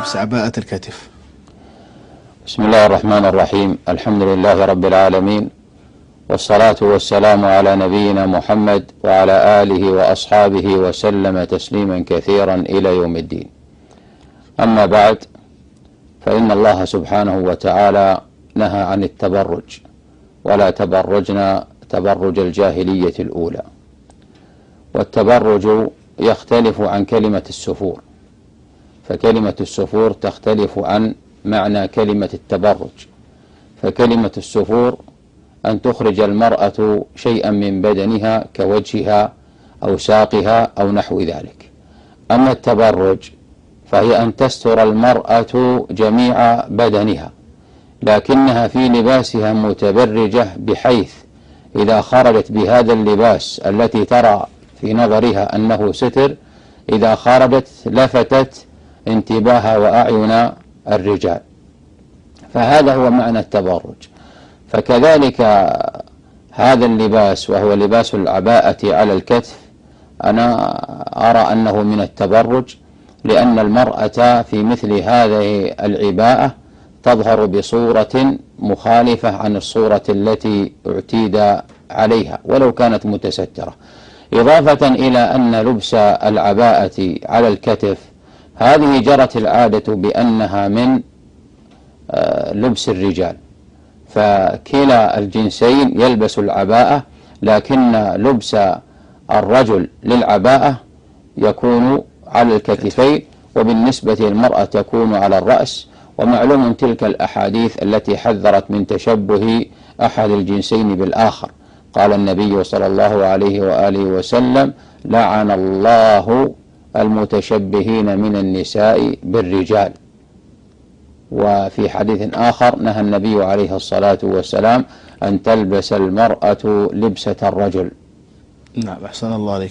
لبس عباءة الكتف. بسم الله الرحمن الرحيم. الحمد لله رب العالمين والصلاة والسلام على نبينا محمد وعلى آله وأصحابه وسلم تسليما كثيرا إلى يوم الدين. أما بعد فإن الله سبحانه وتعالى نهى عن التبرج ولا تبرجنا تبرج الجاهلية الأولى. والتبرج يختلف عن كلمة السفور. فكلمة السفور تختلف عن معنى كلمة التبرج. فكلمة السفور أن تخرج المرأة شيئا من بدنها كوجهها أو ساقها أو نحو ذلك. أما التبرج فهي أن تستر المرأة جميع بدنها لكنها في لباسها متبرجة بحيث إذا خرجت بهذا اللباس التي ترى في نظرها أنه ستر إذا خرجت لفتت انتباه وأعين الرجال. فهذا هو معنى التبرج. فكذلك هذا اللباس وهو لباس العباءة على الكتف أنا أرى أنه من التبرج لأن المرأة في مثل هذه العباءة تظهر بصورة مخالفة عن الصورة التي اعتيد عليها ولو كانت متسترة. إضافة إلى أن لبس العباءة على الكتف هذه جرت العادة بأنها من آه، لبس الرجال. فكلا الجنسين يلبس العباءة لكن لبس الرجل للعباءة يكون على الكتفين وبالنسبة للمرأة تكون على الرأس. ومعلوم تلك الأحاديث التي حذرت من تشبه أحد الجنسين بالآخر. قال النبي صلى الله عليه وآله وسلم لعن الله المتشبهين من النساء بالرجال. وفي حديث آخر نهى النبي عليه الصلاة والسلام أن تلبس المرأة لبسة الرجل. نعم أحسن الله عليكم.